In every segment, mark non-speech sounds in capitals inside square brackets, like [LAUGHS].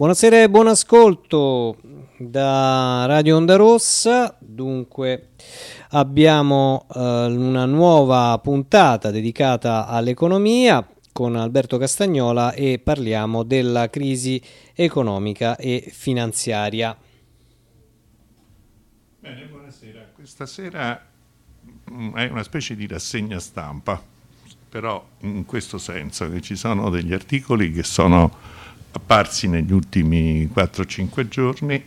Buonasera e buon ascolto da Radio Onda Rossa. Dunque, abbiamo eh, una nuova puntata dedicata all'economia con Alberto Castagnola e parliamo della crisi economica e finanziaria. Bene, buonasera. Questa sera mm, è una specie di rassegna stampa, però in questo senso che ci sono degli articoli che sono apparsi negli ultimi 4-5 giorni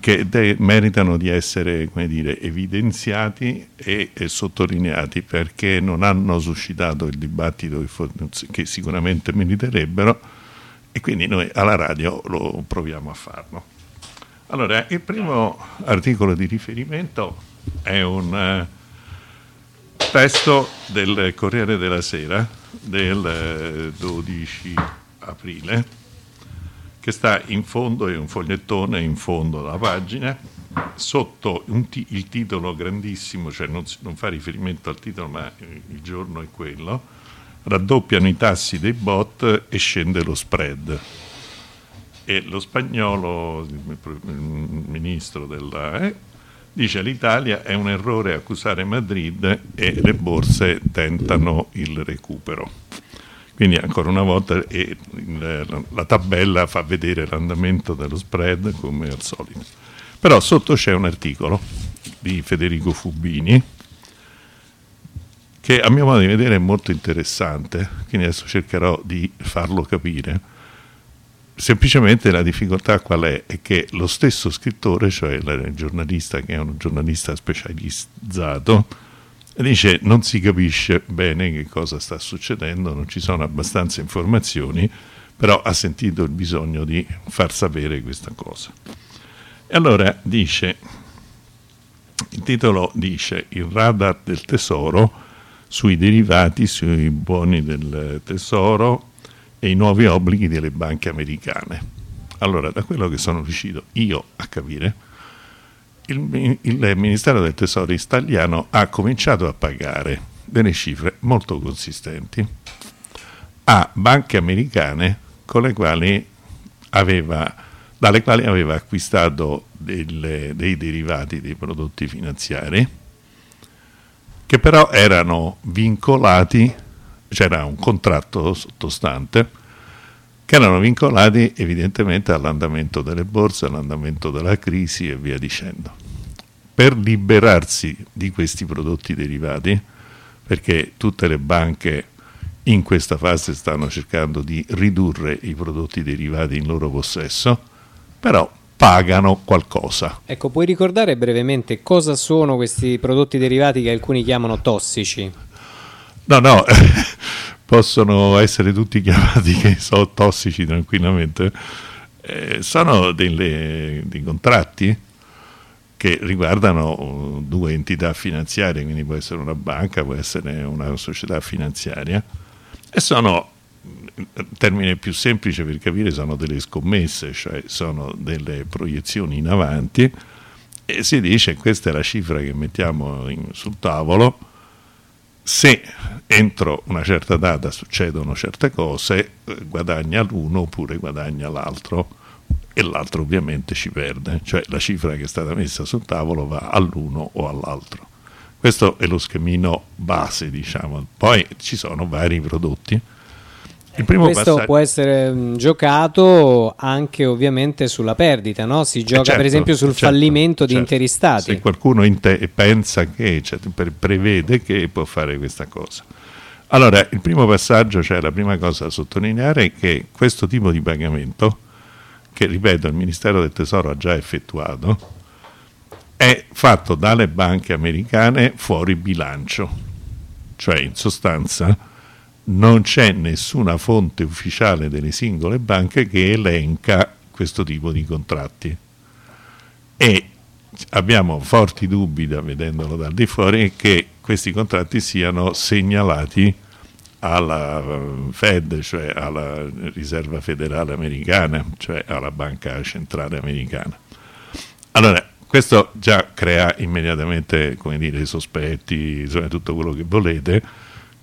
che meritano di essere dire, evidenziati e, e, sottolineati perché non hanno suscitato il dibattito che, sicuramente meriterebbero e quindi noi alla radio lo proviamo a farlo. Allora, il primo articolo di riferimento è un uh, testo del Corriere della Sera del uh, 12 aprile, che sta in fondo, è un fogliettone in fondo alla pagina, sotto t- il titolo grandissimo, cioè non, non, fa riferimento al titolo ma il giorno è quello, raddoppiano i tassi dei bot e scende lo spread. E lo spagnolo, il ministro della... Eh, dice l'Italia è un errore accusare Madrid e le borse tentano il recupero. Quindi ancora una volta eh, la tabella fa vedere l'andamento dello spread come al solito. Però sotto c'è un articolo di Federico Fubini che a mio modo di vedere è molto interessante, quindi adesso cercherò di farlo capire. Semplicemente la difficoltà qual è? È che lo stesso scrittore, cioè il giornalista che è un giornalista specializzato, dice non si capisce bene che cosa sta succedendo, non ci sono abbastanza informazioni, però ha sentito il bisogno di far sapere questa cosa. E allora dice, il titolo dice il radar del tesoro sui derivati, sui buoni del tesoro e i nuovi obblighi delle banche americane. Allora, da quello che sono riuscito io a capire, il, il Ministero del Tesoro italiano ha cominciato a pagare delle cifre molto consistenti a banche americane quali aveva, dalle quali aveva acquistato delle, dei derivati dei prodotti finanziari che però erano vincolati, c'era un contratto sottostante che erano vincolati evidentemente all'andamento delle borse, all'andamento della crisi e via dicendo. Per liberarsi di questi prodotti derivati, perché tutte le banche in questa fase stanno cercando di ridurre i prodotti derivati in loro possesso, però pagano qualcosa. Ecco, puoi ricordare brevemente cosa sono questi prodotti derivati che alcuni chiamano tossici? No, no, [LAUGHS] possono essere tutti chiamati che so, tossici tranquillamente, eh, sono delle, dei contratti che riguardano due entità finanziarie, quindi può essere una banca, può essere una società finanziaria, e sono, il termine più semplice per capire, sono delle scommesse, cioè sono delle proiezioni in avanti, e si dice questa è la cifra che mettiamo in, sul tavolo, se entro una certa data succedono certe cose, eh, guadagna l'uno oppure guadagna l'altro e l'altro ovviamente ci perde, cioè la cifra che è stata messa sul tavolo va all'uno o all'altro. Questo è lo schemino base, diciamo. Poi ci sono vari prodotti Questo passaggio... può essere mm, giocato anche ovviamente sulla perdita, no? si gioca certo, per esempio sul certo, fallimento certo. di interi stati. Se qualcuno te- pensa che, cioè, prevede che può fare questa cosa. Allora, il primo passaggio, cioè la prima cosa da sottolineare è che questo tipo di pagamento, che ripeto il Ministero del Tesoro ha già effettuato, è fatto dalle banche americane fuori bilancio, cioè in sostanza non c'è nessuna fonte ufficiale delle singole banche che elenca questo tipo di contratti e abbiamo forti dubbi da vedendolo dal di fuori che questi contratti siano segnalati alla Fed, cioè alla riserva federale americana, cioè alla banca centrale americana. Allora, questo già crea immediatamente, come dire, sospetti, insomma, tutto quello che volete,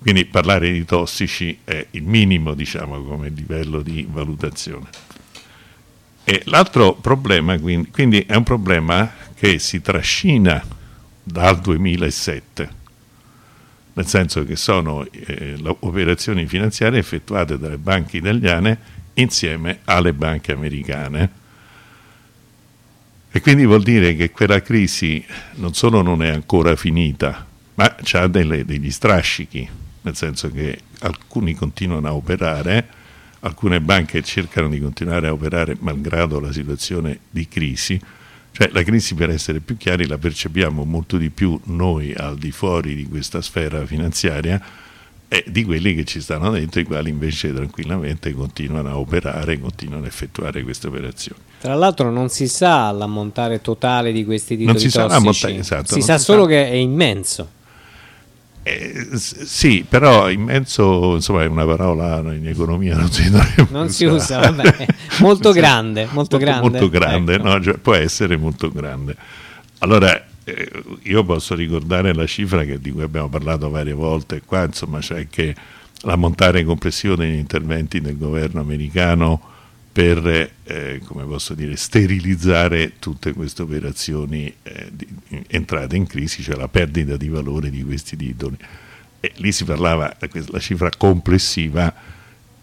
quindi parlare di tossici è il minimo, diciamo, come livello di valutazione. L'altro problema, quindi, quindi è un problema che si trascina dal 2007 nel senso che sono eh, operazioni finanziarie effettuate dalle banche italiane insieme alle banche americane. E quindi vuol dire che quella crisi non solo non è ancora finita, ma ha degli strascichi, nel senso che alcuni continuano a operare, alcune banche cercano di continuare a operare malgrado la situazione di crisi, cioè la crisi per essere più chiari la percepiamo molto di più noi al di fuori di questa sfera finanziaria e di quelli che ci stanno dentro, i quali invece tranquillamente continuano a operare, continuano a effettuare queste operazioni. Tra l'altro non si sa l'ammontare totale di questi titoli non si tossici, sa, esatto, si sa si solo sa. che è immenso. Eh, sì, però immenso insomma, è una parola in economia non si, non si usa, vabbè. [LAUGHS] molto grande, molto, molto grande, molto grande ecco. no? cioè, può essere molto grande. Allora, eh, io posso ricordare la cifra che, di cui abbiamo parlato varie volte qua, insomma, cioè che l'ammontare complessivo degli interventi del governo americano per eh, come posso dire, sterilizzare tutte queste operazioni eh, di, entrate in crisi, cioè la perdita di valore di questi titoli. E lì si parlava, la cifra complessiva,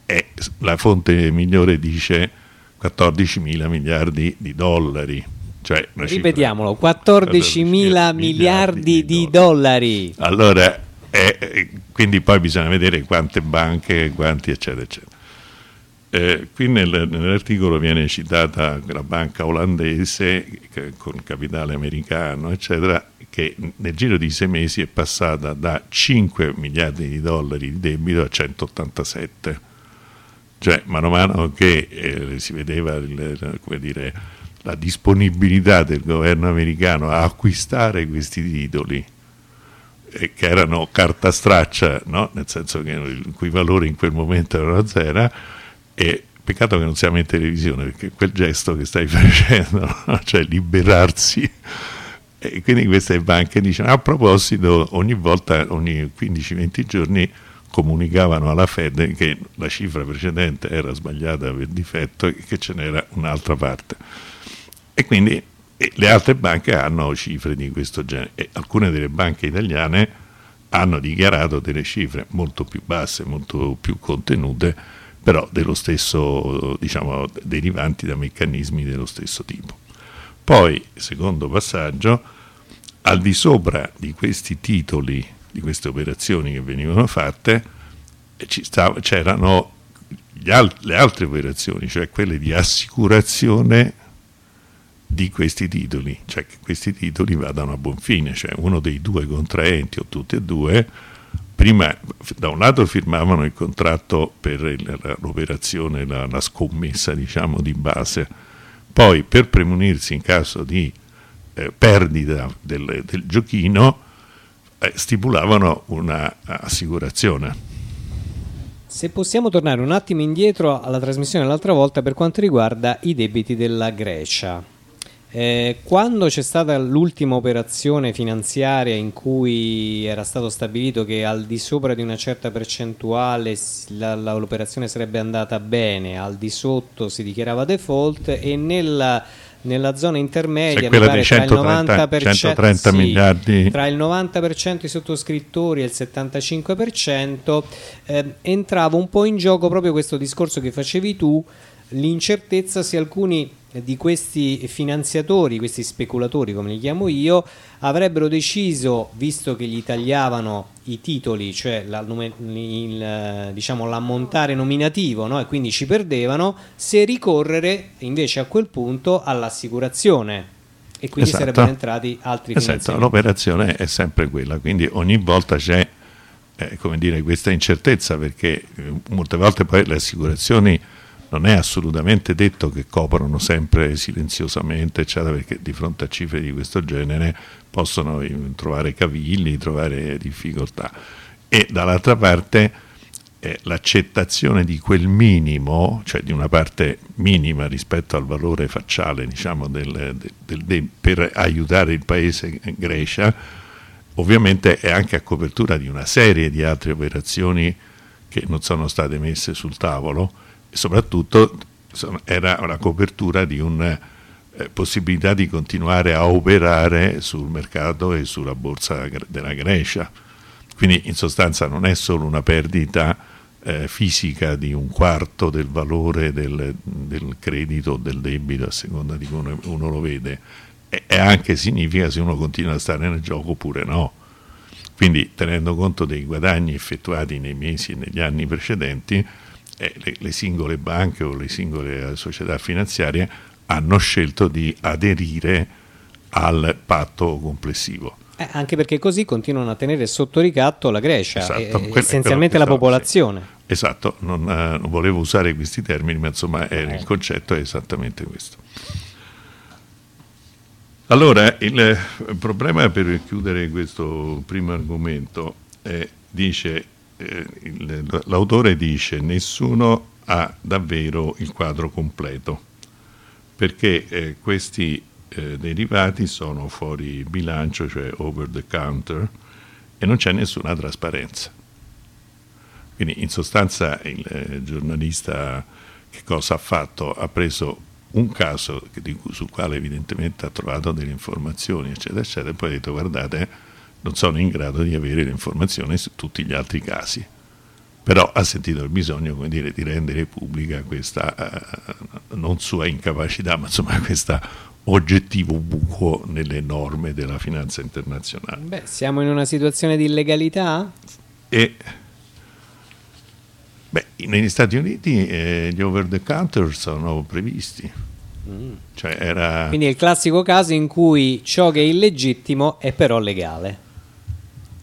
e la fonte migliore dice 14 mila miliardi di dollari. Cioè Ripetiamolo, 14 mila miliardi di dollari. Allora, eh, quindi poi bisogna vedere quante banche, quanti eccetera eccetera. Eh, qui nel, nell'articolo viene citata la banca olandese con capitale americano, eccetera, che nel giro di sei mesi è passata da 5 miliardi di dollari di debito a 187. Cioè, mano a mano che eh, si vedeva il, dire, la disponibilità del governo americano a acquistare questi titoli, eh, che erano carta straccia, no? nel senso che il cui valore in quel momento era zero, e peccato che non siamo in televisione perché quel gesto che stai [LAUGHS] facendo, cioè liberarsi. E quindi queste banche dicono, a proposito, ogni volta, ogni 15-20 giorni comunicavano alla Fed che la cifra precedente era sbagliata per difetto e che ce n'era un'altra parte. E quindi e le altre banche hanno cifre di questo genere e alcune delle banche italiane hanno dichiarato delle cifre molto più basse, molto più contenute però stesso, diciamo, derivanti da meccanismi dello stesso tipo. Poi, secondo passaggio, al di sopra di questi titoli, di queste operazioni che venivano fatte, c'erano al- le altre operazioni, cioè quelle di assicurazione di questi titoli, cioè che questi titoli vadano a buon fine, cioè uno dei due contraenti o tutti e due prima da un lato firmavano il contratto per l'operazione, la, la scommessa diciamo di base, poi per premunirsi in caso di eh, perdita del, del giochino eh, stipulavano un'assicurazione. Se possiamo tornare un attimo indietro alla trasmissione dell'altra volta per quanto riguarda i debiti della Grecia. Eh, quando c'è stata l'ultima operazione finanziaria in cui era stato stabilito che al di sopra di una certa percentuale la, la, l'operazione sarebbe andata bene, al di sotto si dichiarava default e nella, nella zona intermedia cioè pare, 130, tra, il 130 sì, miliardi. tra il 90% dei sottoscrittori e il 75% eh, entrava un po' in gioco proprio questo discorso che facevi tu, l'incertezza se alcuni di questi finanziatori, questi speculatori come li chiamo io, avrebbero deciso, visto che gli tagliavano i titoli, cioè la, il, diciamo, l'ammontare nominativo no? e quindi ci perdevano, se ricorrere invece a quel punto all'assicurazione e quindi esatto. sarebbero entrati altri esatto. L'operazione è sempre quella, quindi ogni volta c'è eh, come dire, questa incertezza perché eh, molte volte poi le assicurazioni non è assolutamente detto che coprono sempre silenziosamente, eccetera, perché di fronte a cifre di questo genere possono trovare cavilli, trovare difficoltà. E dall'altra parte eh, l'accettazione di quel minimo, cioè di una parte minima rispetto al valore facciale diciamo, del, del, del, per aiutare il paese Grecia, ovviamente è anche a copertura di una serie di altre operazioni che non sono state messe sul tavolo soprattutto era una copertura di una eh, possibilità di continuare a operare sul mercato e sulla borsa della Grecia. Quindi in sostanza non è solo una perdita eh, fisica di un quarto del valore del, del credito o del debito, a seconda di come uno lo vede, e, e anche significa se uno continua a stare nel gioco oppure no. Quindi tenendo conto dei guadagni effettuati nei mesi e negli anni precedenti, eh, le, le, singole banche o le singole società finanziarie hanno scelto di aderire al patto complessivo. Eh, anche perché così continuano a tenere sotto ricatto la Grecia, esatto, e, essenzialmente la popolazione. Sì. Esatto, non, eh, non, volevo usare questi termini, ma insomma eh. il concetto è esattamente questo. Allora, il problema per chiudere questo primo argomento è, dice, eh, l'autore dice nessuno ha davvero il quadro completo perché eh, questi eh, derivati sono fuori bilancio, cioè over the counter, e non c'è nessuna trasparenza. Quindi in sostanza il eh, giornalista che cosa ha fatto? Ha preso un caso di, sul quale evidentemente ha trovato delle informazioni, eccetera, eccetera, e poi ha detto guardate, non sono in grado di avere le informazioni su tutti gli altri casi però ha sentito il bisogno dire, di rendere pubblica questa eh, non sua incapacità, ma insomma questo oggettivo buco nelle norme della finanza internazionale. Beh, siamo in una situazione di illegalità? E, beh, negli Stati Uniti eh, gli over the counter sono previsti. Mm. Cioè era... Quindi è il classico caso in cui ciò che è illegittimo è però legale.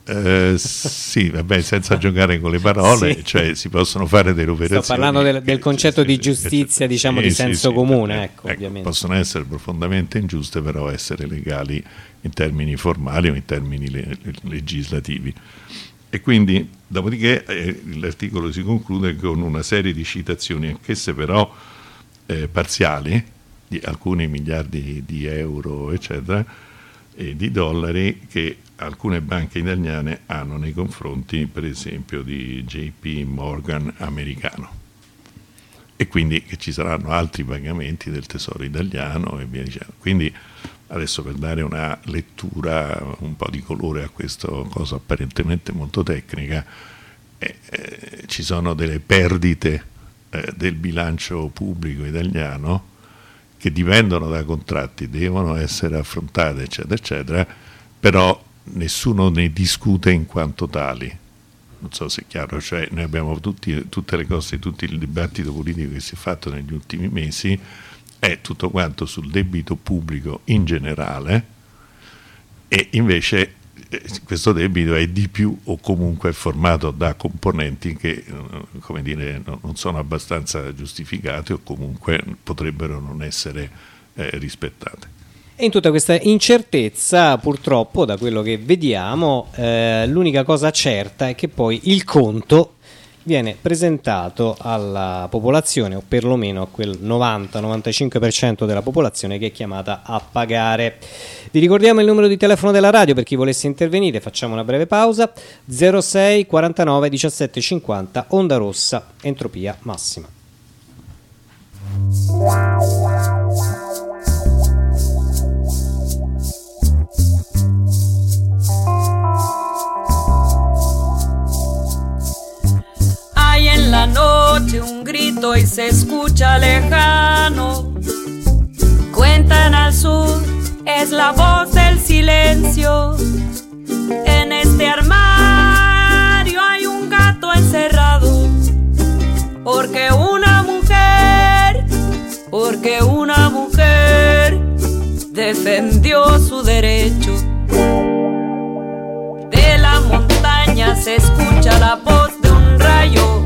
Eh, sì, vabbè, senza [LAUGHS] giocare con le parole, sì. cioè si possono fare delle operazioni. Sto parlando del, del concetto sì, di giustizia, diciamo, sì, di senso comune. Ecco, ecco, possono essere profondamente ingiuste, però essere legali in termini formali o in termini le, legislativi. E quindi, dopodiché, eh, l'articolo si conclude con una serie di citazioni, anch'esse però eh, parziali, di alcuni miliardi di euro, eccetera, e di dollari che alcune banche italiane hanno nei confronti per esempio di JP Morgan americano e quindi che ci saranno altri pagamenti del tesoro italiano e via dicendo. Quindi adesso per dare una lettura un po' di colore a questa cosa apparentemente molto tecnica, eh, eh, ci sono delle perdite eh, del bilancio pubblico italiano che dipendono da contratti, devono essere affrontate, eccetera, eccetera, però nessuno ne discute in quanto tali. Non so se è chiaro, cioè noi abbiamo tutti, tutte le cose, tutto il dibattito politico che si è fatto negli ultimi mesi, è tutto quanto sul debito pubblico in generale e invece eh, questo debito è di più o comunque è formato da componenti che eh, dire, non sono abbastanza giustificate o comunque potrebbero non essere eh, rispettate. E in tutta questa incertezza, purtroppo, da quello che vediamo, eh, l'unica cosa certa è che poi il conto viene presentato alla popolazione, o perlomeno a quel 90-95% della popolazione che è chiamata a pagare. Vi ricordiamo il numero di telefono della radio per chi volesse intervenire, facciamo una breve pausa, 06 49 17 50, onda rossa, entropia massima. Un grito y se escucha lejano. Cuentan al sur, es la voz del silencio. En este armario hay un gato encerrado. Porque una mujer, porque una mujer defendió su derecho. De la montaña se escucha la voz de un rayo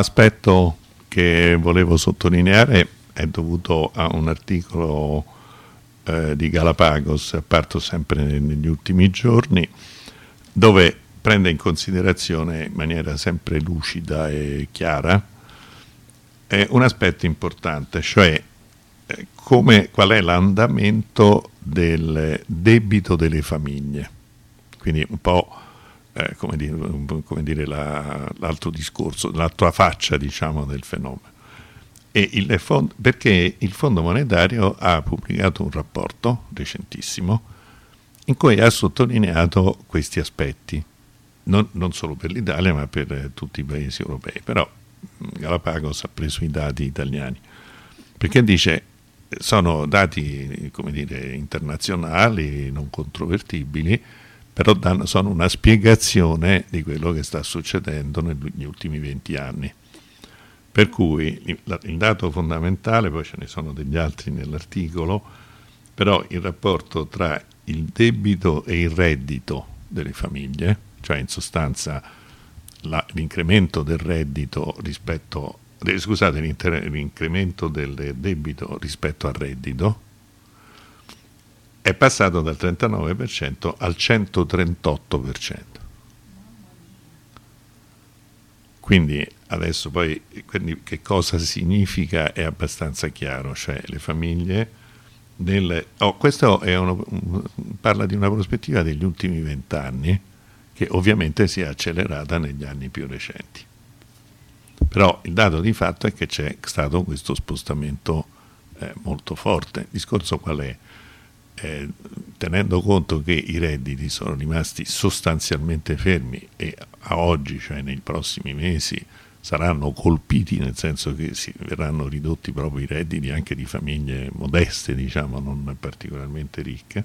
aspetto che volevo sottolineare è dovuto a un articolo eh, di Galapagos apparto sempre ne- negli ultimi giorni, dove prende in considerazione in maniera sempre lucida e chiara eh, un aspetto importante, cioè eh, come, qual è l'andamento del debito delle famiglie. Quindi un po' eh, come dire, come dire la- l'altro discorso, l'altra faccia diciamo, del fenomeno. Il fond- perché il Fondo Monetario ha pubblicato un rapporto recentissimo in cui ha sottolineato questi aspetti, non, non solo per l'Italia ma per eh, tutti i paesi europei, però Galapagos ha preso i dati italiani, perché dice sono dati dire, internazionali, non controvertibili, però danno, sono una spiegazione di quello che sta succedendo negli ultimi 20 anni. Per cui il, dato fondamentale, poi ce ne sono degli altri nell'articolo, però il rapporto tra il debito e il reddito delle famiglie, cioè in sostanza la- l'incremento del reddito rispetto, eh, scusate, l'incremento del debito rispetto al reddito, è passato dal 39% al 138%. Quindi adesso poi quindi che cosa significa è abbastanza chiaro, cioè le famiglie nel, oh, questo uno- parla di una prospettiva degli ultimi vent'anni che ovviamente si è accelerata negli anni più recenti. Però il dato di fatto è che c'è stato questo spostamento eh, molto forte. Il discorso qual è? Eh, tenendo conto che i redditi sono rimasti sostanzialmente fermi e a oggi, cioè nei prossimi mesi, saranno colpiti nel senso che verranno ridotti proprio i redditi anche di famiglie modeste, diciamo, non particolarmente ricche.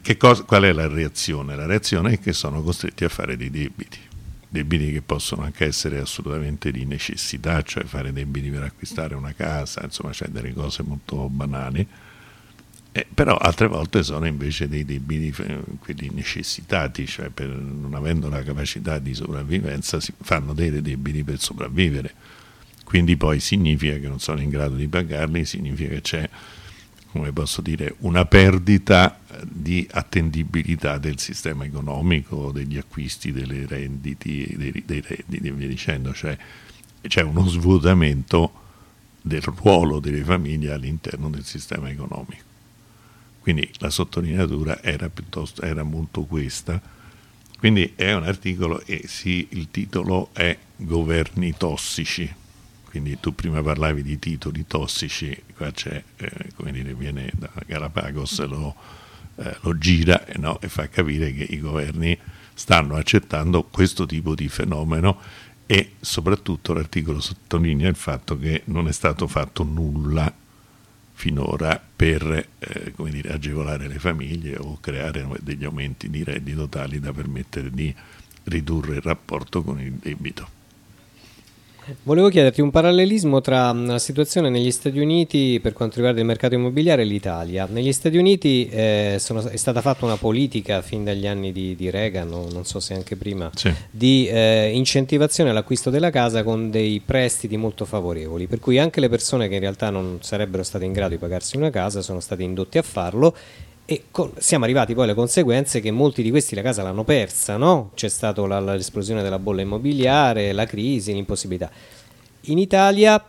Che cosa, qual è la reazione? La reazione è che sono costretti a fare dei debiti, debiti che possono anche essere assolutamente di necessità, cioè fare debiti per acquistare una casa, insomma c'è delle cose molto banali, eh, però altre volte sono invece dei debiti, eh, quelli necessitati, cioè per, non avendo la capacità di sopravvivenza si fanno dei debiti per sopravvivere, quindi poi significa che non sono in grado di pagarli, significa che c'è come posso dire, una perdita di attendibilità del sistema economico, degli acquisti, delle renditi, dei, dei redditi e via dicendo, cioè c'è uno svuotamento del ruolo delle famiglie all'interno del sistema economico. Quindi la sottolineatura era, era molto questa. Quindi è un articolo e sì, il titolo è Governi tossici. Quindi tu prima parlavi di titoli tossici, qua c'è, eh, come dire, viene da Galapagos, lo, eh, lo gira no? e fa capire che i governi stanno accettando questo tipo di fenomeno e soprattutto l'articolo sottolinea il fatto che non è stato fatto nulla finora per eh, dire, agevolare le famiglie o creare degli aumenti di reddito tali da permettere di ridurre il rapporto con il debito. Volevo chiederti un parallelismo tra la situazione negli Stati Uniti per quanto riguarda il mercato immobiliare e l'Italia. Negli Stati Uniti eh, sono, è stata fatta una politica fin dagli anni di, di Reagan, o non so se anche prima, sì. di eh, incentivazione all'acquisto della casa con dei prestiti molto favorevoli, per cui anche le persone che in realtà non sarebbero state in grado di pagarsi una casa sono state indotte a farlo e con, siamo arrivati poi alle conseguenze che molti di questi la casa l'hanno persa, no? c'è stata l'esplosione della bolla immobiliare, la crisi, l'impossibilità. In Italia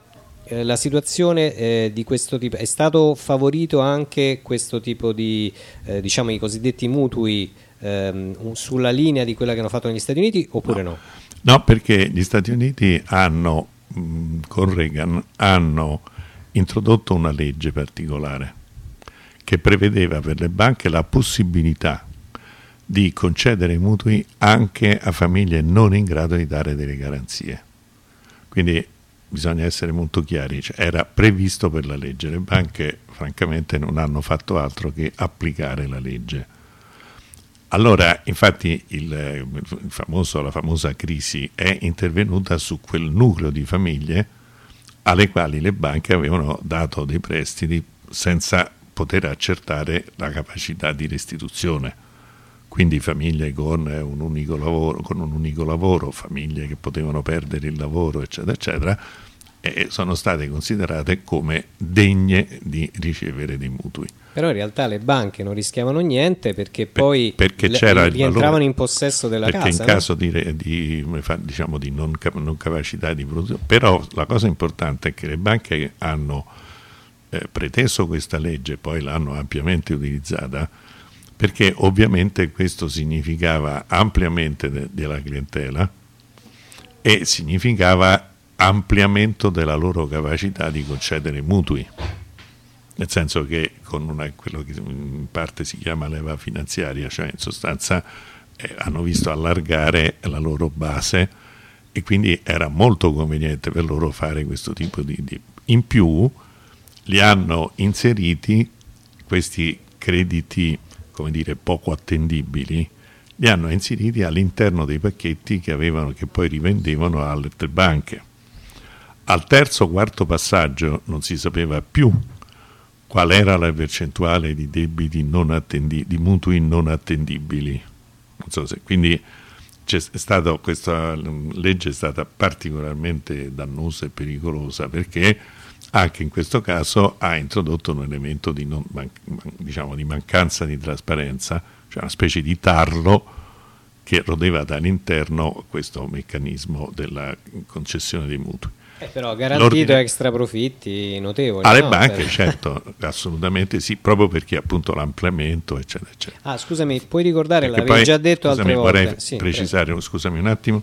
eh, la situazione eh, di questo tipo è stato favorito anche questo tipo di eh, diciamo i cosiddetti mutui ehm, sulla linea di quella che hanno fatto negli Stati Uniti oppure no? No, no perché gli Stati Uniti hanno mh, con Reagan hanno introdotto una legge particolare che prevedeva per le banche la possibilità di concedere mutui anche a famiglie non in grado di dare delle garanzie. Quindi bisogna essere molto chiari, cioè, era previsto per la legge, le banche francamente non hanno fatto altro che applicare la legge. Allora, infatti, il, il famoso, la famosa crisi è intervenuta su quel nucleo di famiglie alle quali le banche avevano dato dei prestiti senza poter accertare la capacità di restituzione. Quindi famiglie con un unico lavoro, con un unico lavoro famiglie che potevano perdere il lavoro, eccetera, eccetera, sono state considerate come degne di ricevere dei mutui. Però in realtà le banche non rischiavano niente perché poi perché le, rientravano in possesso della perché casa. Perché in caso di, di, diciamo, di non, non, capacità di produzione, però la cosa importante è che le banche hanno eh, preteso questa legge, poi l'hanno ampiamente utilizzata, perché ovviamente questo significava ampliamento de- della clientela e significava ampliamento della loro capacità di concedere mutui. Nel senso che con una, quello che in parte si chiama leva finanziaria, cioè in sostanza eh, hanno visto allargare la loro base e quindi era molto conveniente per loro fare questo tipo di... di in più li hanno inseriti questi crediti, come dire, poco attendibili, li hanno inseriti all'interno dei pacchetti che, avevano, che poi rivendevano alle banche. Al terzo quarto passaggio non si sapeva più qual era la percentuale di debiti non attendi, di mutui non attendibili. Non so se, quindi stato, questa legge è stata particolarmente dannosa e pericolosa perché anche in questo caso ha introdotto un elemento di, man, diciamo, di mancanza di trasparenza, cioè una specie di tarlo che rodeva dall'interno questo meccanismo della concessione dei mutui. Eh, però ha garantito extra profitti notevoli. Alle no? banche, per... certo, assolutamente sì, proprio perché appunto l'ampliamento, eccetera, eccetera. Ah, scusami, puoi ricordare, perché l'avevi già detto scusami, altre volte. Vorrei sì, precisare, prego. scusami un attimo,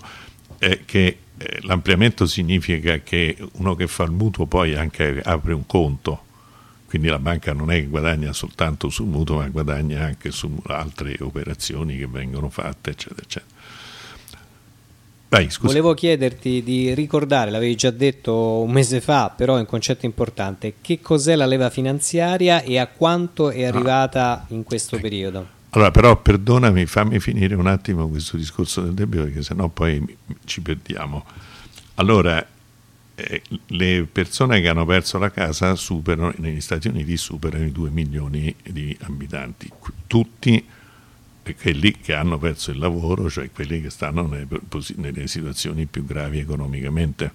eh, che eh, l'ampliamento significa che uno che fa il mutuo poi anche apre un conto, quindi la banca non è che guadagna soltanto sul mutuo, ma guadagna anche su altre operazioni che vengono fatte, eccetera, eccetera. Vai, Volevo chiederti di ricordare, l'avevi già detto un mese fa, però è un concetto importante, che cos'è la leva finanziaria e a quanto è ah. arrivata ah, in questo ecco. periodo? Allora, però perdonami, fammi finire un attimo questo discorso del debito perché sennò poi ci perdiamo. Allora, eh, le persone che hanno perso la casa superano, negli Stati Uniti superano i 2 milioni di abitanti, tutti quelli che hanno perso il lavoro, cioè quelli che stanno nelle, nelle situazioni più gravi economicamente.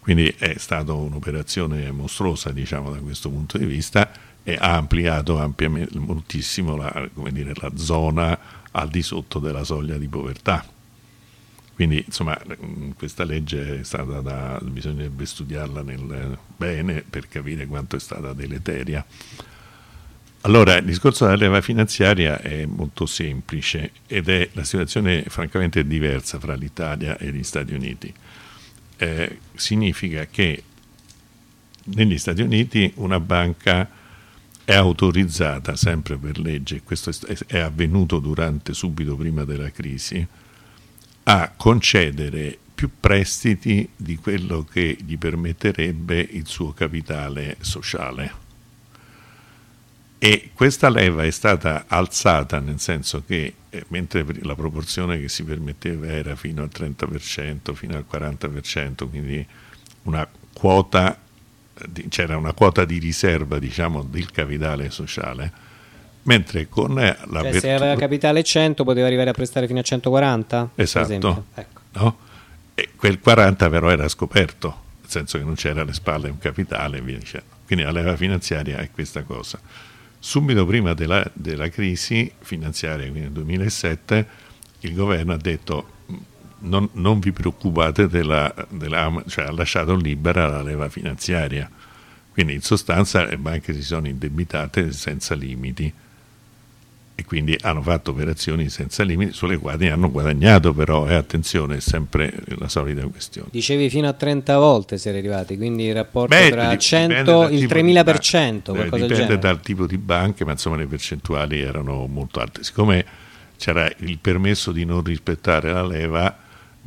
Quindi è stata un'operazione mostruosa, diciamo, da questo punto di vista e ha ampliato ampiamente, moltissimo la, dire, la zona al di sotto della soglia di povertà. Quindi insomma questa legge è stata da, bisognerebbe studiarla nel, bene per capire quanto è stata deleteria. Allora, il discorso della leva finanziaria è molto semplice ed è la situazione francamente diversa fra l'Italia e gli Stati Uniti. eh, significa che negli Stati Uniti una banca è autorizzata sempre per legge, questo è avvenuto durante, subito prima della crisi, a concedere più prestiti di quello che gli permetterebbe il suo capitale sociale. E questa leva è stata alzata nel senso che eh, mentre la proporzione che si permetteva era fino al 30%, fino al 40%, quindi una quota c'era una quota di riserva diciamo, del capitale sociale, mentre con la cioè, virtù... se aveva capitale 100 poteva arrivare a prestare fino a 140? Esatto, ecco. no? e quel 40 però era scoperto, nel senso che non c'era alle spalle un capitale e via dicendo. Quindi la leva finanziaria è questa cosa. Subito prima della, della crisi finanziaria, quindi nel 2007, il governo ha detto non, non vi preoccupate della, della, cioè ha lasciato libera la leva finanziaria. Quindi in sostanza le banche si sono indebitate senza limiti. E quindi hanno fatto operazioni senza limiti sulle quali hanno guadagnato però e attenzione è sempre la solita questione. Dicevi fino a 30 volte siete arrivati quindi il rapporto Beh, tra 100 il 3000% Beh, dipende dal tipo di banche ma insomma le percentuali erano molto alte. Siccome c'era il permesso di non rispettare la leva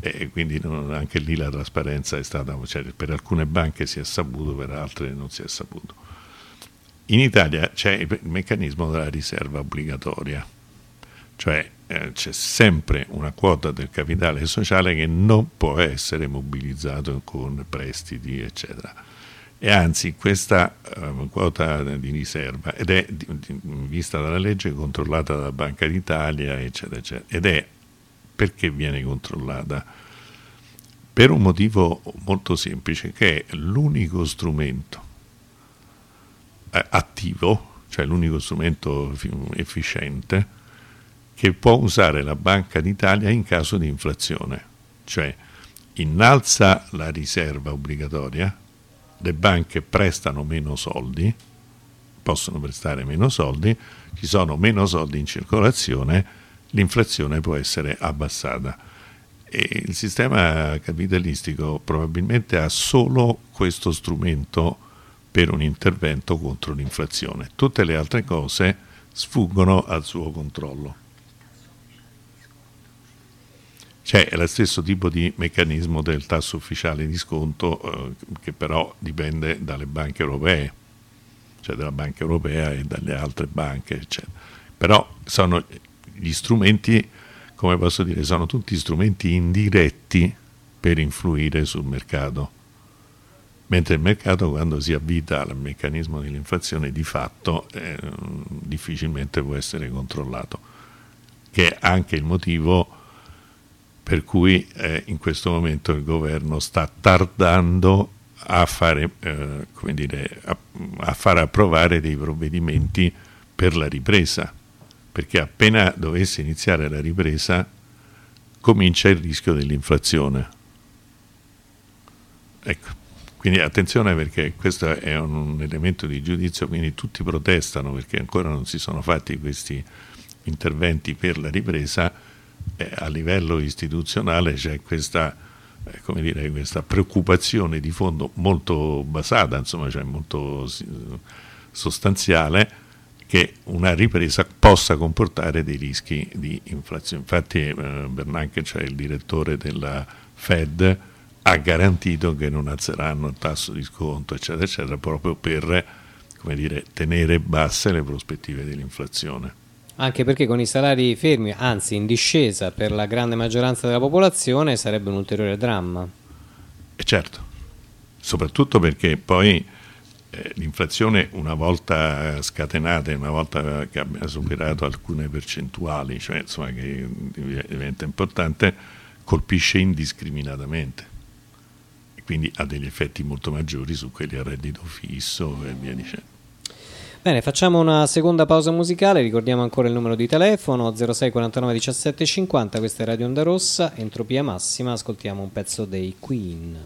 e quindi non, anche lì la trasparenza è stata, cioè per alcune banche si è saputo, per altre non si è saputo. In Italia c'è il meccanismo della riserva obbligatoria, cioè eh, c'è sempre una quota del capitale sociale che non può essere mobilizzato con prestiti, eccetera. E anzi questa eh, quota di riserva, ed è di, di, vista dalla legge controllata dalla Banca d'Italia, eccetera, eccetera, ed è perché viene controllata? Per un motivo molto semplice, che è l'unico strumento eh, attivo, cioè l'unico strumento efficiente, che può usare la Banca d'Italia in caso di inflazione, cioè innalza la riserva obbligatoria, le banche prestano meno soldi, possono prestare meno soldi, ci sono meno soldi in circolazione, l'inflazione può essere abbassata. E il sistema capitalistico probabilmente ha solo questo strumento per un intervento contro l'inflazione. Tutte le altre cose sfuggono al suo controllo. C'è lo stesso tipo di meccanismo del tasso ufficiale di sconto eh, che però dipende dalle banche europee, cioè dalla banca europea e dalle altre banche, eccetera. Però sono gli strumenti, come posso dire, sono tutti strumenti indiretti per influire sul mercato. Mentre il mercato quando si avvita al meccanismo dell'inflazione di fatto eh, difficilmente può essere controllato, che è anche il motivo per cui eh, in questo momento il governo sta tardando a fare, eh, dire, a, a fare approvare dei provvedimenti per la ripresa perché appena dovesse iniziare la ripresa comincia il rischio dell'inflazione. Ecco, quindi attenzione perché questo è un elemento di giudizio, quindi tutti protestano perché ancora non si sono fatti questi interventi per la ripresa, eh, a livello istituzionale c'è questa, eh, dire, questa, preoccupazione di fondo molto basata, insomma, cioè molto sostanziale, che una ripresa possa comportare dei rischi di inflazione. Infatti eh, Bernanke, cioè il direttore della Fed, ha garantito che non alzeranno il tasso di sconto, eccetera, eccetera, proprio per dire, tenere basse le prospettive dell'inflazione. Anche perché con i salari fermi, anzi in discesa per la grande maggioranza della popolazione, sarebbe un ulteriore dramma. E certo, soprattutto perché poi eh, l'inflazione una volta scatenata, una volta che abbia superato alcune percentuali, cioè insomma che diventa importante, colpisce indiscriminatamente e quindi ha degli effetti molto maggiori su quelli a reddito fisso e via dicendo. Bene, facciamo una seconda pausa musicale, ricordiamo ancora il numero di telefono 06 49 17 50, questa è Radio Onda Rossa, entropia massima, ascoltiamo un pezzo dei Queen.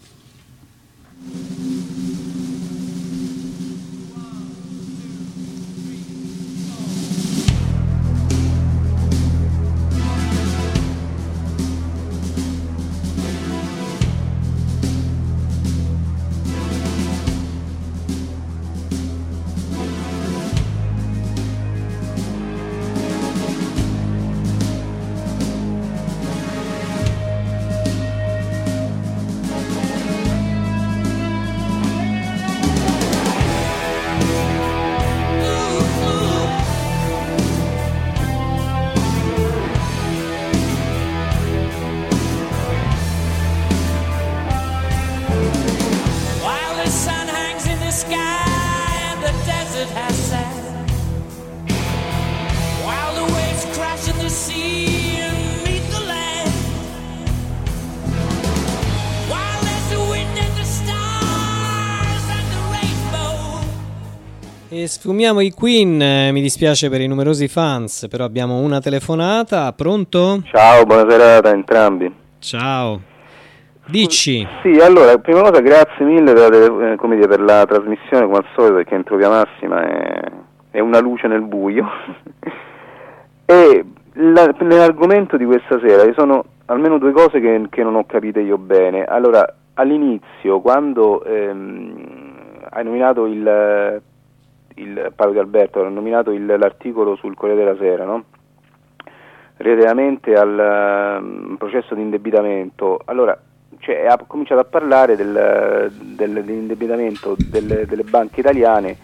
Sfumiamo i Queen, eh, mi dispiace per i numerosi fans, però abbiamo una telefonata, pronto? Ciao, buonasera a entrambi. Ciao. Dici, Sì, allora, prima cosa grazie mille per, la- eh, come dire, per la trasmissione, come al solito, perché Entropia Massima è, è una luce nel buio. [LAUGHS] e la- nell'argomento di questa sera ci sono almeno due cose che, che non ho capite io bene. Allora, all'inizio, quando ehm, hai nominato il, il Paolo Di Alberto, ha nominato il- l'articolo sul Corriere della Sera, no? relativamente al ehm, processo di indebitamento, allora cioè, ha cominciato a parlare del, del- dell'indebitamento delle, delle banche italiane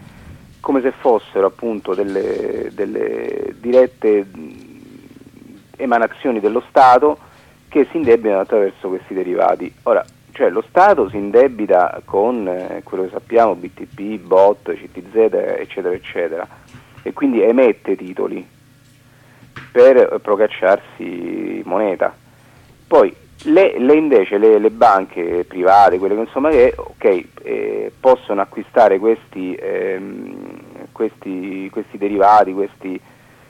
come se fossero appunto delle, delle dirette mh, emanazioni dello Stato che si indebitano attraverso questi derivati. Ora, cioè lo Stato si indebita con eh, quello che sappiamo, BTP, BOT, CTZ, eccetera, eccetera, e quindi emette titoli per procacciarsi moneta. Poi le, le invece le, le banche private, quelle che insomma che ok, eh, possono acquistare questi, ehm, questi, questi derivati, questi,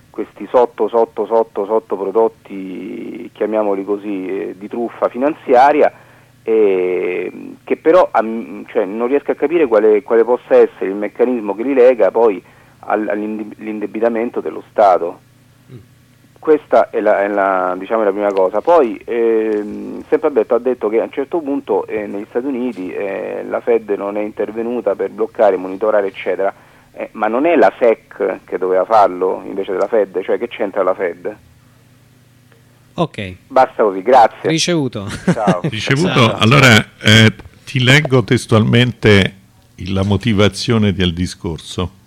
questi sotto sotto sotto sotto prodotti, chiamiamoli così, eh, di truffa finanziaria, eh, che però am- cioè, non riesco a capire quale, quale possa essere il meccanismo che li lega poi al- all'indebitamento dello Stato. Questa è la, è la, diciamo, la prima cosa. Poi ehm, sempre Alberto ha detto che a un certo punto eh, negli Stati Uniti eh, la Fed non è intervenuta per bloccare, monitorare, eccetera, Eh, ma non è la SEC che doveva farlo invece della Fed, cioè che c'entra la Fed? Ok, Basta così, grazie. ricevuto. Ciao. [LAUGHS] Ricevuto, Ciao. allora eh, ti leggo testualmente la motivazione del discorso.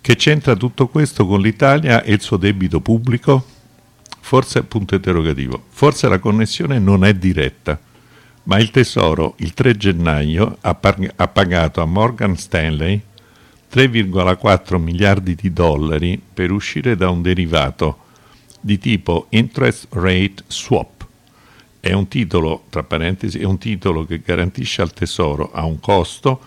Che c'entra tutto questo con l'Italia e il suo debito pubblico? Forse, punto interrogativo, forse la connessione non è diretta, ma il Tesoro il 3 gennaio ha, pag- ha pagato a Morgan Stanley 3,4 miliardi di dollari per uscire da un derivato di tipo interest rate swap. È un titolo, tra parentesi, è un titolo che garantisce al Tesoro a un costo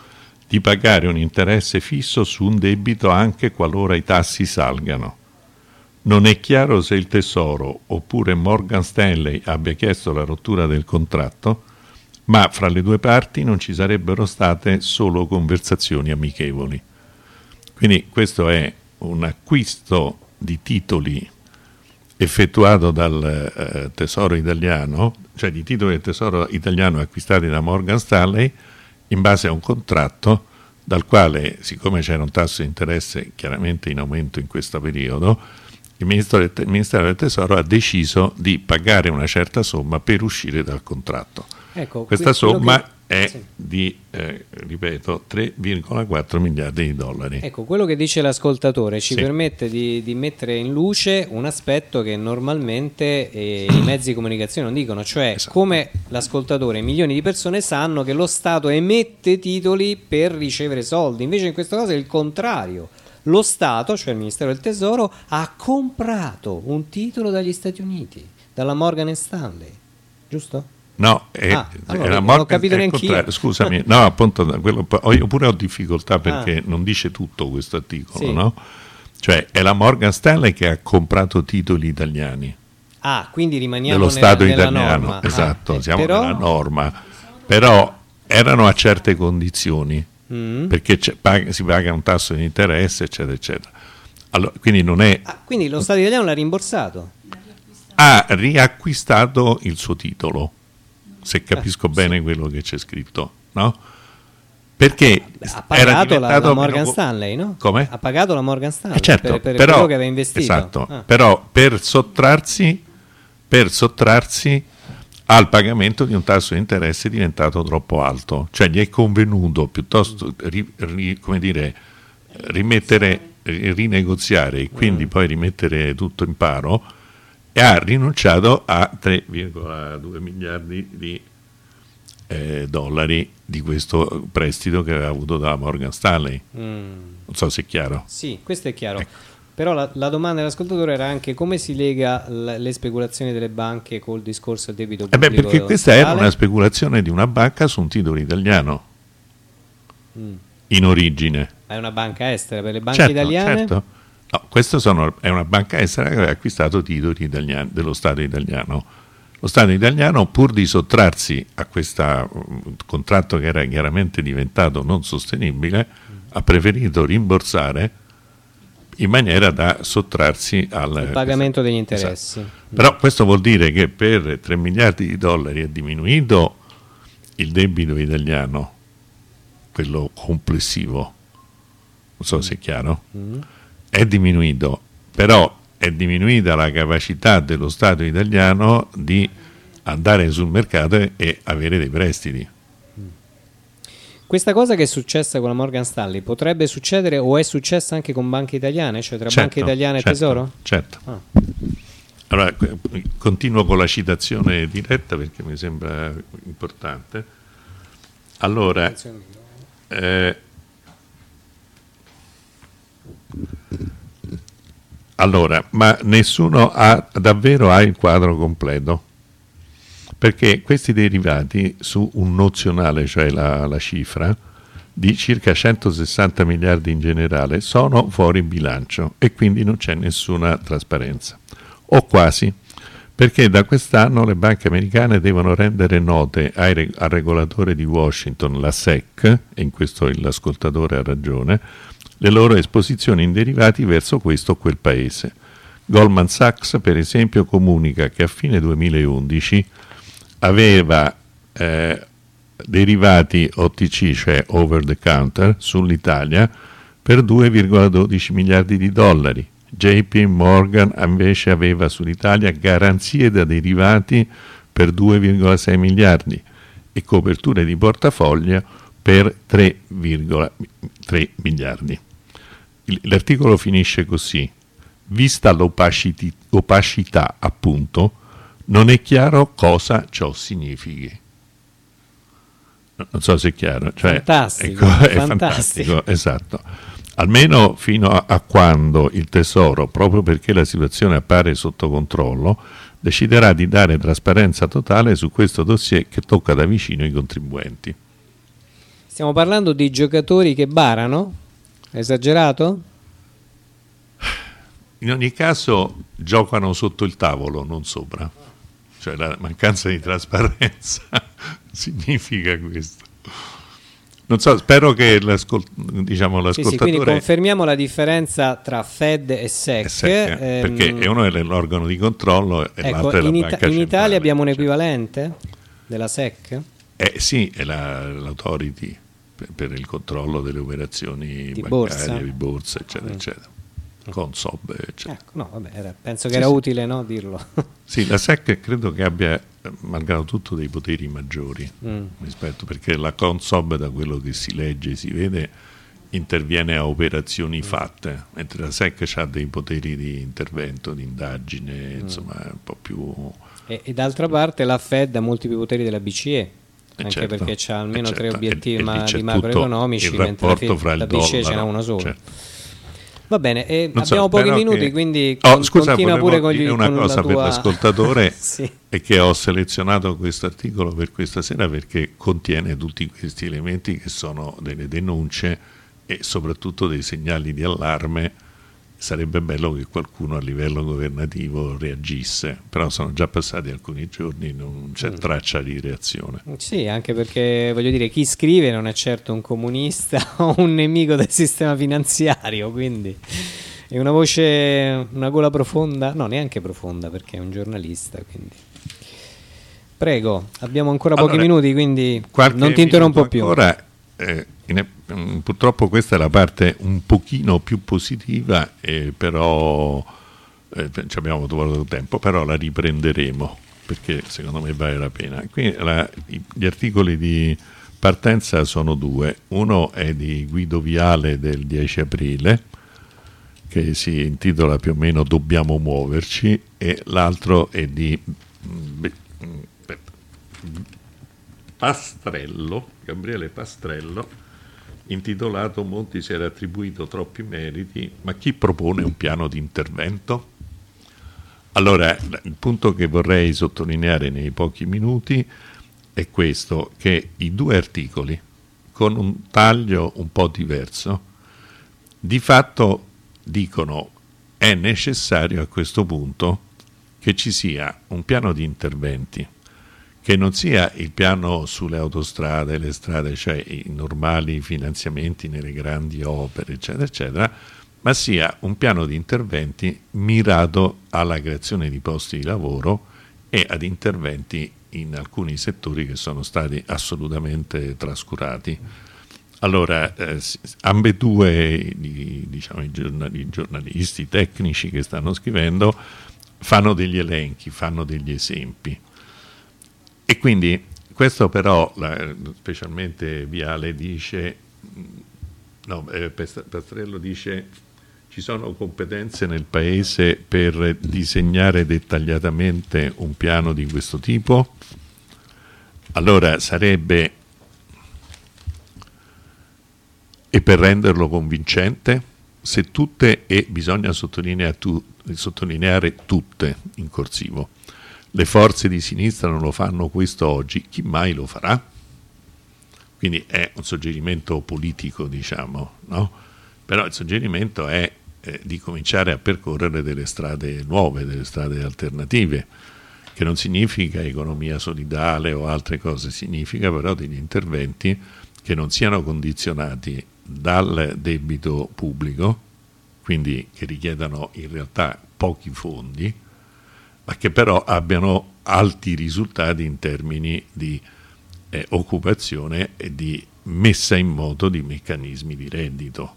di pagare un interesse fisso su un debito anche qualora i tassi salgano. Non è chiaro se il Tesoro oppure Morgan Stanley abbia chiesto la rottura del contratto, ma fra le due parti non ci sarebbero state solo conversazioni amichevoli. Quindi questo è un acquisto di titoli effettuato dal eh, Tesoro italiano, cioè di titoli del Tesoro italiano acquistati da Morgan Stanley in base a un contratto dal quale, siccome c'era un tasso di interesse chiaramente in aumento in questo periodo, il Ministero il Ministero del Tesoro ha deciso di pagare una certa somma per uscire dal contratto. Ecco, Questa somma che- è sì. di, eh, ripeto, 3,4 miliardi di dollari. Ecco, quello che dice l'ascoltatore ci Sì. permette di, di mettere in luce un aspetto che normalmente eh, i mezzi di comunicazione non dicono, cioè Esatto. come l'ascoltatore milioni di persone sanno che lo Stato emette titoli per ricevere soldi, invece in questo caso è il contrario. Lo Stato, cioè il Ministero del Tesoro, ha comprato un titolo dagli Stati Uniti, dalla Morgan Stanley, giusto? No, è, Ah, allora, era non Morgan- ho capito è contrario. Scusami, [LAUGHS] no, appunto, quello, io pure ho difficoltà perché Ah. non dice tutto questo articolo, Sì. no? Cioè, è la Morgan Stanley che ha comprato titoli italiani Ah, quindi rimaniamo dello nella- Stato nella italiano. norma. Ah, Esatto, eh, siamo però- nella norma. Però erano a certe condizioni, Mm. perché c'è- pag- si paga un tasso di interesse, eccetera, eccetera. Allora, quindi non è... Ah, quindi lo Stato italiano l'ha rimborsato. ha riacquistato il suo titolo, se capisco Eh, bene quello che c'è scritto, no? Perché Ha pagato la, la Morgan meno- Stanley, no? Come? Ha pagato la Morgan Stanley Eh, certo, per, per però, quello che aveva investito. Esatto, Ah. però per sottrarsi, per sottrarsi al pagamento di un tasso di interesse diventato troppo alto, cioè gli è convenuto piuttosto ri- ri- come dire, rimettere, ri- rinegoziare e Mm. quindi poi rimettere tutto in paro e ha rinunciato a 3,2 miliardi di eh, dollari di questo prestito che aveva avuto da Morgan Stanley. Mm. Non so se è chiaro. Sì, questo è chiaro. Ecco. Però la, la domanda dell'ascoltatore era anche come si lega l- le speculazioni delle banche col discorso del debito Eh pubblico. beh, perché questa era una speculazione di una banca su un titolo italiano Mm. in origine. È una banca estera per le banche certo, italiane? certo. No, questa sono- è una banca estera che aveva acquistato titoli italiani- dello Stato italiano. Lo Stato italiano, pur di sottrarsi a questo contratto che era chiaramente diventato non sostenibile, ha preferito rimborsare in maniera da sottrarsi al Il pagamento degli Esatto. interessi. Però questo vuol dire che per 3 miliardi di dollari è diminuito il debito italiano, quello complessivo, non so se è chiaro, Mm. È diminuito, però è diminuita la capacità dello Stato italiano di andare sul mercato e- e avere dei prestiti. Questa cosa che è successa con la Morgan Stanley potrebbe succedere o è successa anche con banche italiane, cioè tra banche Certo, italiane e certo, Tesoro? Certo. Ah. Allora, continuo con la citazione diretta perché mi sembra importante. Allora, eh, allora, ma nessuno ha davvero ha il quadro completo? Perché questi derivati su un nozionale, cioè la, la cifra, di circa 160 miliardi in generale, sono fuori bilancio e quindi non c'è nessuna trasparenza, o quasi, perché da quest'anno le banche americane devono rendere note ai al regolatore di Washington, la SEC, e in questo l'ascoltatore ha ragione, le loro esposizioni in derivati verso questo o quel paese. Goldman Sachs, per esempio, comunica che a fine 2011 aveva eh, derivati OTC, cioè over the counter, sull'Italia per 2,12 miliardi di dollari. JP Morgan invece aveva sull'Italia garanzie da derivati per 2,6 miliardi e coperture di portafoglio per 3,3 miliardi. L'articolo finisce così. Vista l'opacità, appunto, non è chiaro cosa ciò significhi. No- Non so se è chiaro. Cioè, Fantastico, ecco, [LAUGHS] è fantastico. fantastico, esatto. Almeno fino a, a quando il Tesoro, proprio perché la situazione appare sotto controllo, deciderà di dare trasparenza totale su questo dossier che tocca da vicino i contribuenti. Stiamo parlando di giocatori che barano? Esagerato? In ogni caso giocano sotto il tavolo, non sopra. Cioè la mancanza di trasparenza [LAUGHS] significa questo. Non so, spero che l'ascol- diciamo, Sì, sì, quindi l'ascoltatore confermiamo la differenza tra Fed e SEC. SEC, ehm, perché è uno è l'organo di controllo e ecco, l'altro è la in, banca Ita- in centrale. Italia abbiamo un Cioè, equivalente della SEC? eh, sì, è la- l'autority per, il controllo delle operazioni Di bancarie, borsa? di borsa, eccetera, Mm. eccetera. Consob, eccetera. Ecco, no, vabbè, era- penso che Sì, era sì. utile no, dirlo. [LAUGHS] Sì, la SEC credo che abbia, malgrado tutto, dei poteri maggiori Mm. rispetto, perché la Consob, da quello che si legge e si vede, interviene a operazioni Mm. fatte, mentre la SEC ha dei poteri di intervento, di Mm. indagine, insomma, un po' più... e, e d'altra parte la Fed ha molti più poteri della BCE. Anche certo, perché ha eh, almeno tre certo, obiettivi e- ma- di macroeconomici, il rapporto fra il la BCE ce n'ha dollaro, uno solo. certo. Va bene, e Non so, abbiamo pochi minuti, che- quindi Oh, con- scusa, continua pure con, gli, una con cosa la per tua... l'ascoltatore [LAUGHS] sì. è che ho selezionato questo articolo per questa sera perché contiene tutti questi elementi che sono delle denunce e soprattutto dei segnali di allarme. Sarebbe bello che qualcuno a livello governativo reagisse, però sono già passati alcuni giorni, non c'è Mm. traccia di reazione. Sì, anche perché voglio dire, chi scrive non è certo un comunista [LAUGHS] o un nemico del sistema finanziario, quindi è una voce, una gola profonda, no, neanche profonda perché è un giornalista, quindi. Prego, abbiamo ancora pochi Allora, minuti, quindi non ti interrompo più. Ancora, eh, in- purtroppo questa è la parte un pochino più positiva, eh, però eh, ci abbiamo trovato tempo, però la riprenderemo perché secondo me vale la pena. Qui la- gli articoli di partenza sono due, uno è di Guido Viale del 10 aprile che si intitola più o meno Dobbiamo muoverci e l'altro è di mm, mm. Pastrello, Gabriele Pastrello, intitolato Monti si era attribuito troppi meriti, ma chi propone un piano di intervento? Allora, il punto che vorrei sottolineare nei pochi minuti è questo, che i due articoli, con un taglio un po' diverso, di fatto dicono è necessario a questo punto che ci sia un piano di interventi che non sia il piano sulle autostrade, le strade, cioè i normali finanziamenti nelle grandi opere, eccetera, eccetera, ma sia un piano di interventi mirato alla creazione di posti di lavoro e ad interventi in alcuni settori che sono stati assolutamente trascurati. Allora, eh, ambedue diciamo, i, i giornalisti, i tecnici che stanno scrivendo fanno degli elenchi, fanno degli esempi. E quindi questo però, specialmente Viale dice, no, eh, Pastrello dice ci sono competenze nel Paese per disegnare dettagliatamente un piano di questo tipo? Allora sarebbe e per renderlo convincente, se tutte, e bisogna sottolineare, tu, sottolineare tutte in corsivo, le forze di sinistra non lo fanno questo oggi, chi mai lo farà? Quindi è un suggerimento politico, diciamo, no? Però il suggerimento è eh, di cominciare a percorrere delle strade nuove, delle strade alternative, che non significa economia solidale o altre cose, significa però degli interventi che non siano condizionati dal debito pubblico, quindi che richiedano in realtà pochi fondi, ma che però abbiano alti risultati in termini di eh, occupazione e di messa in moto di meccanismi di reddito.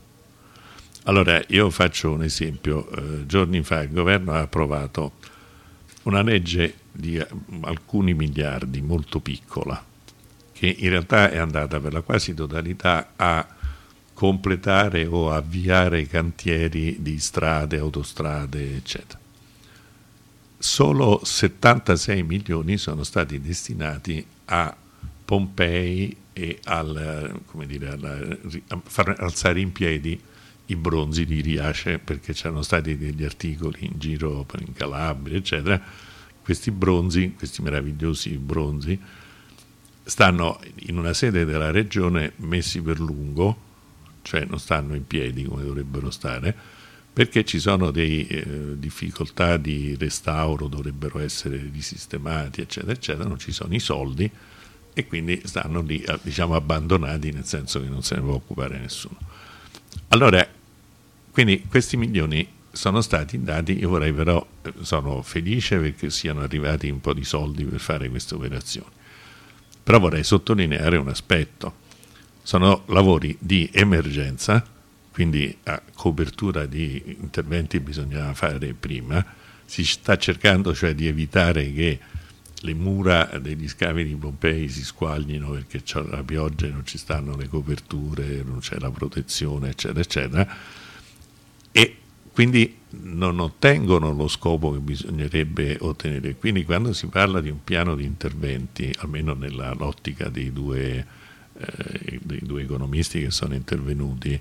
Allora, io faccio un esempio. Eh, giorni fa il governo ha approvato una legge di eh, alcuni miliardi, molto piccola, che in realtà è andata per la quasi totalità a completare o avviare i cantieri di strade, autostrade, eccetera. Solo 76 milioni sono stati destinati a Pompei e al, dire, alla, a far alzare in piedi i bronzi di Riace perché c'erano stati degli articoli in giro in Calabria, eccetera. Questi bronzi, questi meravigliosi bronzi, stanno in una sede della regione messi per lungo cioè non stanno in piedi come dovrebbero stare, perché ci sono delle eh, difficoltà di restauro, dovrebbero essere risistemati, eccetera, eccetera, non ci sono i soldi e quindi stanno lì diciamo abbandonati nel senso che non se ne può occupare nessuno. Allora, quindi questi milioni sono stati dati, io vorrei però, eh, sono felice perché siano arrivati un po' di soldi per fare queste operazioni, però vorrei sottolineare un aspetto sono lavori di emergenza, quindi a copertura di interventi bisognava fare prima, si sta cercando cioè di evitare che le mura degli scavi di Pompei si squaglino perché c'è la pioggia e non ci stanno le coperture, non c'è la protezione, eccetera, eccetera, e quindi non ottengono lo scopo che bisognerebbe ottenere. Quindi quando si parla di un piano di interventi, almeno nell'ottica dei eh, dei due economisti che sono intervenuti,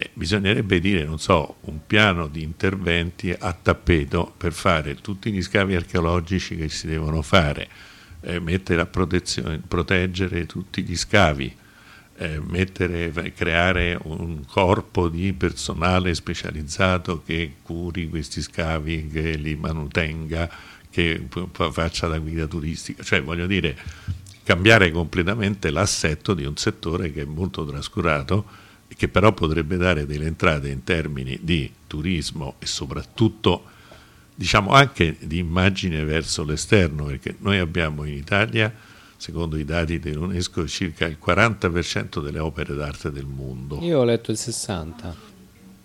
eh, bisognerebbe dire, non so, un piano di interventi a tappeto per fare tutti gli scavi archeologici che si devono fare, eh, mettere a proteggere tutti gli scavi, eh, mettere, creare un corpo di personale specializzato che curi questi scavi, che li manutenga, che faccia la guida turistica, cioè voglio dire cambiare completamente l'assetto di un settore che è molto trascurato e che però potrebbe dare delle entrate in termini di turismo e soprattutto diciamo anche di immagine verso l'esterno perché noi abbiamo in Italia secondo i dati dell'UNESCO circa il 40% delle opere d'arte del mondo io ho letto il 60%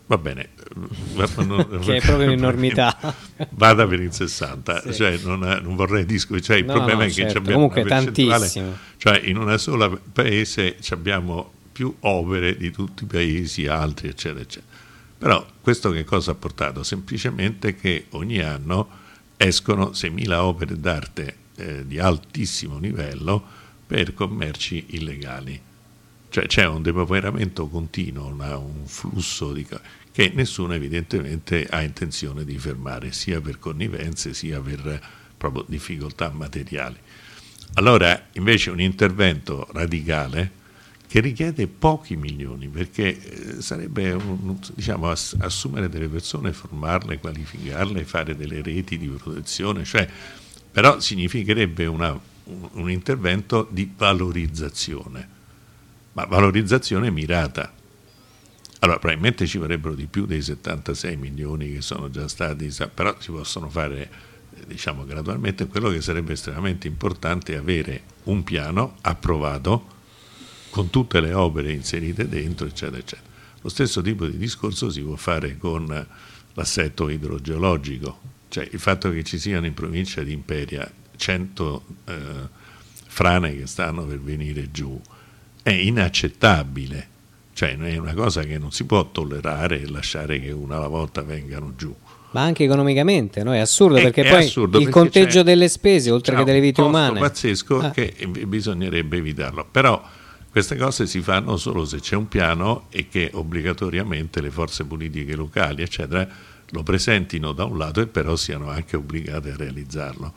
Va bene, [LAUGHS] che è proprio un'enormità. [LAUGHS] Vada per il 60, sì. cioè non, non, vorrei discutere, cioè il no, problema no, è che certo. abbiamo comunque tantissimo. Cioè in una sola paese abbiamo più opere di tutti i paesi altri, eccetera, eccetera. Però questo che cosa ha portato? Semplicemente che ogni anno escono 6.000 opere d'arte eh, di altissimo livello per commerci illegali. Cioè c'è un depauperamento continuo, una- un flusso di che nessuno evidentemente ha intenzione di fermare, sia per connivenze sia per proprio difficoltà materiali. Allora invece un intervento radicale che richiede pochi milioni perché eh, sarebbe un- diciamo, ass- assumere delle persone, formarle, qualificarle, fare delle reti di protezione, cioè, però significherebbe una- un, intervento di valorizzazione, ma valorizzazione mirata. Allora, probabilmente ci vorrebbero di più dei 76 milioni che sono già stati, però si possono fare eh, diciamo gradualmente. Quello che sarebbe estremamente importante è avere un piano approvato con tutte le opere inserite dentro, eccetera, eccetera. Lo stesso tipo di discorso si può fare con eh, l'assetto idrogeologico, cioè il fatto che ci siano in provincia di Imperia 100 eh, frane che stanno per venire giù è inaccettabile, cioè è una cosa che non si può tollerare e lasciare che una alla volta vengano giù. Ma anche economicamente, no? È assurdo È- perché è poi assurdo il perché conteggio delle spese, oltre che delle un vite umane. pazzesco Ah. che bisognerebbe evitarlo. Però queste cose si fanno solo se c'è un piano e che obbligatoriamente le forze politiche locali, eccetera, lo presentino da un lato e però siano anche obbligate a realizzarlo.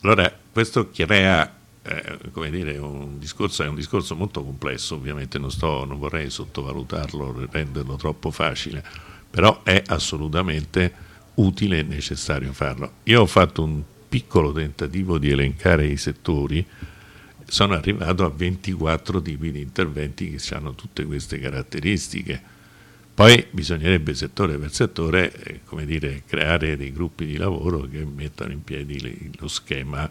Allora, questo crea, eh, come dire, un discorso, è un discorso molto complesso, ovviamente non, sto, non vorrei sottovalutarlo, renderlo troppo facile, però è assolutamente utile e necessario farlo. Io ho fatto un piccolo tentativo di elencare i settori, sono arrivato a 24 tipi di interventi che hanno tutte queste caratteristiche. Poi bisognerebbe settore per settore eh, come dire, creare dei gruppi di lavoro che mettano in piedi lo schema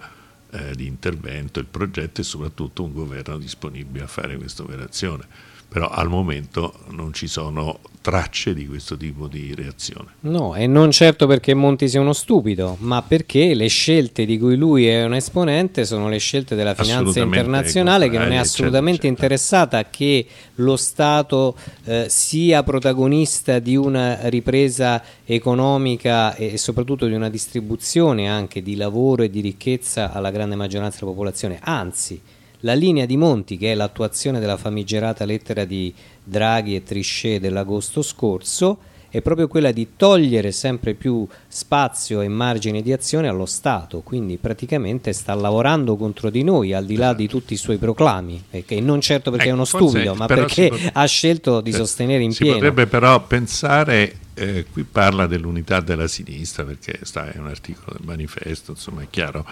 eh, di intervento, il progetto e soprattutto un governo disponibile a fare questa operazione. Però al momento non ci sono tracce di questo tipo di reazione. No, e non certo perché Monti sia uno stupido, ma perché le scelte di cui lui è un esponente sono le scelte della finanza internazionale che non è assolutamente eccetera, eccetera. interessata che lo Stato eh, sia protagonista di una ripresa economica e, e soprattutto di una distribuzione anche di lavoro e di ricchezza alla grande maggioranza della popolazione. Anzi, la linea di Monti, che è l'attuazione della famigerata lettera di Draghi e Trichet dell'agosto scorso, è proprio quella di togliere sempre più spazio e margine di azione allo Stato, quindi praticamente sta lavorando contro di noi, al di là di tutti i suoi proclami, e che non certo perché è Ecco, uno forse- stupido, ma perché si pot- ha scelto di Eh, sostenere in si pieno. potrebbe però pensare, eh, qui parla dell'unità della sinistra, perché sta, è un articolo del manifesto, insomma è chiaro,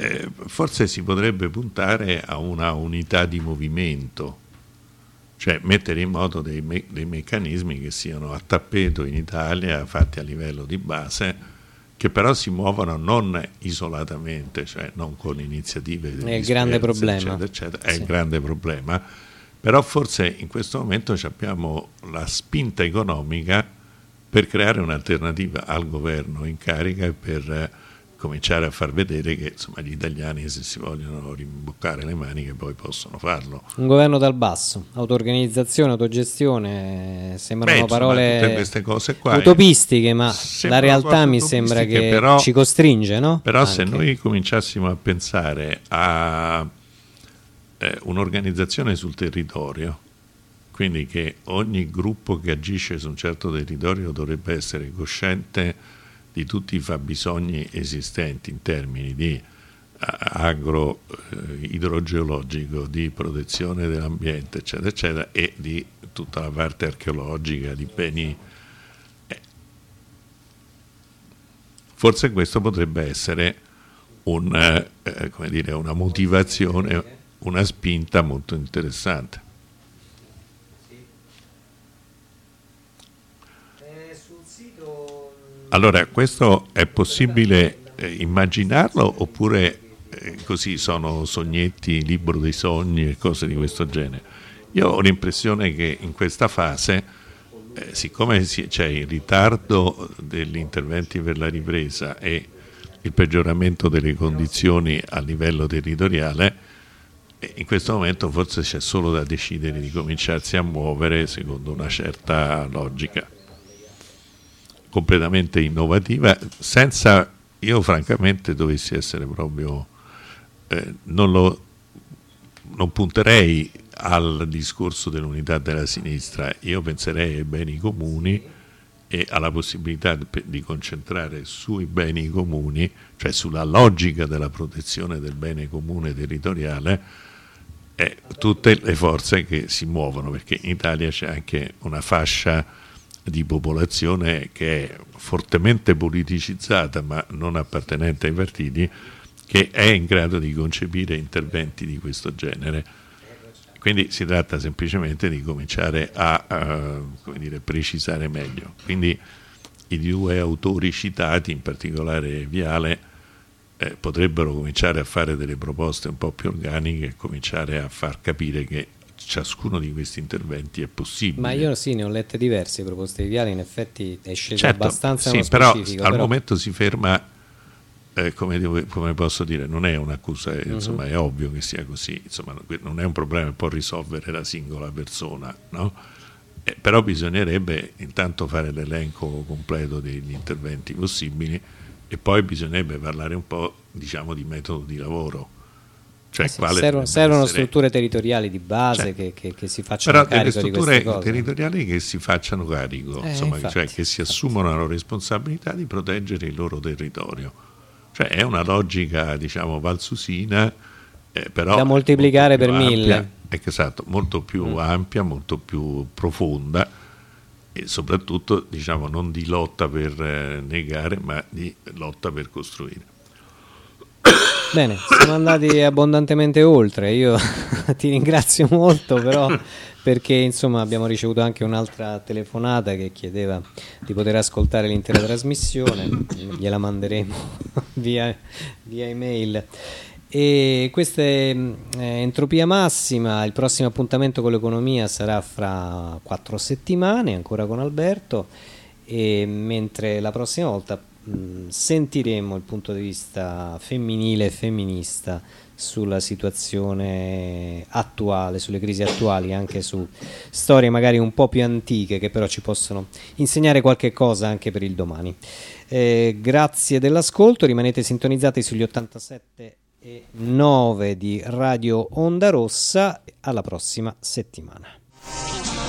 eh, forse si potrebbe puntare a una unità di movimento, cioè mettere in moto dei, me- dei meccanismi che siano a tappeto in Italia, fatti a livello di base, che però si muovono non isolatamente, cioè non con iniziative È il grande problema. eccetera, eccetera. è Sì. il grande problema, però forse in questo momento abbiamo la spinta economica per creare un'alternativa al governo in carica e per cominciare a far vedere che insomma, gli italiani se si vogliono rimboccare le maniche poi possono farlo. Un governo dal basso, auto-organizzazione, autogestione, sembrano Beh, insomma, parole qua, eh, utopistiche, ma la realtà mi sembra che però- ci costringe, no? Però se Anche. noi cominciassimo a pensare a eh, un'organizzazione sul territorio, quindi che ogni gruppo che agisce su un certo territorio dovrebbe essere cosciente di tutti i fabbisogni esistenti in termini di eh, idrogeologico, di protezione dell'ambiente, eccetera, eccetera, e di tutta la parte archeologica, di beni eh, forse questo potrebbe essere un, eh, eh, dire, una motivazione, una spinta molto interessante. Allora, questo è possibile eh, immaginarlo oppure eh, così sono sognetti, libro dei sogni e cose di questo genere? Io ho l'impressione che in questa fase, eh, siccome si- c'è il ritardo degli interventi per la ripresa e il peggioramento delle condizioni a livello territoriale, eh, in questo momento forse c'è solo da decidere di cominciarsi a muovere secondo una certa logica completamente innovativa, senza io francamente dovessi essere proprio, eh, non lo non punterei al discorso dell'unità della sinistra, io penserei ai beni comuni e alla possibilità di, concentrare sui beni comuni, cioè sulla logica della protezione del bene comune territoriale, tutte le forze che si muovono, perché in Italia c'è anche una fascia di popolazione che è fortemente politicizzata ma non appartenente ai partiti, che è in grado di concepire interventi di questo genere. Quindi si tratta semplicemente di cominciare a uh, dire, precisare meglio. Quindi i due autori citati, in particolare Viale, eh, potrebbero cominciare a fare delle proposte un po' più organiche e cominciare a far capire che ciascuno di questi interventi è possibile. Ma io sì, ne ho lette diverse proposte di Viale, in effetti è sceso certo, abbastanza sì, però al però- momento si ferma, eh, come, devo- come posso dire, non è un'accusa, eh, insomma è ovvio che sia così, insomma non è un problema che può risolvere la singola persona, no? Eh, però bisognerebbe intanto fare l'elenco completo degli interventi possibili e poi bisognerebbe parlare un po' diciamo di metodo di lavoro. Cioè, Eh sì, servono, servono essere- strutture territoriali di base Cioè, che, che- che si facciano però delle carico di strutture queste cose. territoriali che si facciano carico, Eh, insomma, infatti, cioè che si assumono la responsabilità di proteggere il loro territorio. Cioè è una logica, diciamo, valsusina, eh, però Da moltiplicare per ampia, mille. ecco, esatto, molto più Mm. ampia, molto più profonda e soprattutto, diciamo, non di lotta per eh, negare, ma di lotta per costruire. Bene, siamo andati abbondantemente oltre. Io [LAUGHS] ti ringrazio molto, però, perché insomma abbiamo ricevuto anche un'altra telefonata che chiedeva di poter ascoltare l'intera trasmissione. Gliela manderemo [LAUGHS] via, via email. E questa è mh, è Entropia Massima. Il prossimo appuntamento con l'economia sarà fra quattro settimane, ancora con Alberto. E mentre la prossima volta mh, sentiremo il punto di vista femminile e femminista sulla situazione attuale, sulle crisi attuali, anche su storie magari un po' più antiche che però ci possono insegnare qualche cosa anche per il domani. Eh, grazie dell'ascolto, rimanete sintonizzati sugli 87 e 9 di Radio Onda Rossa, alla prossima settimana.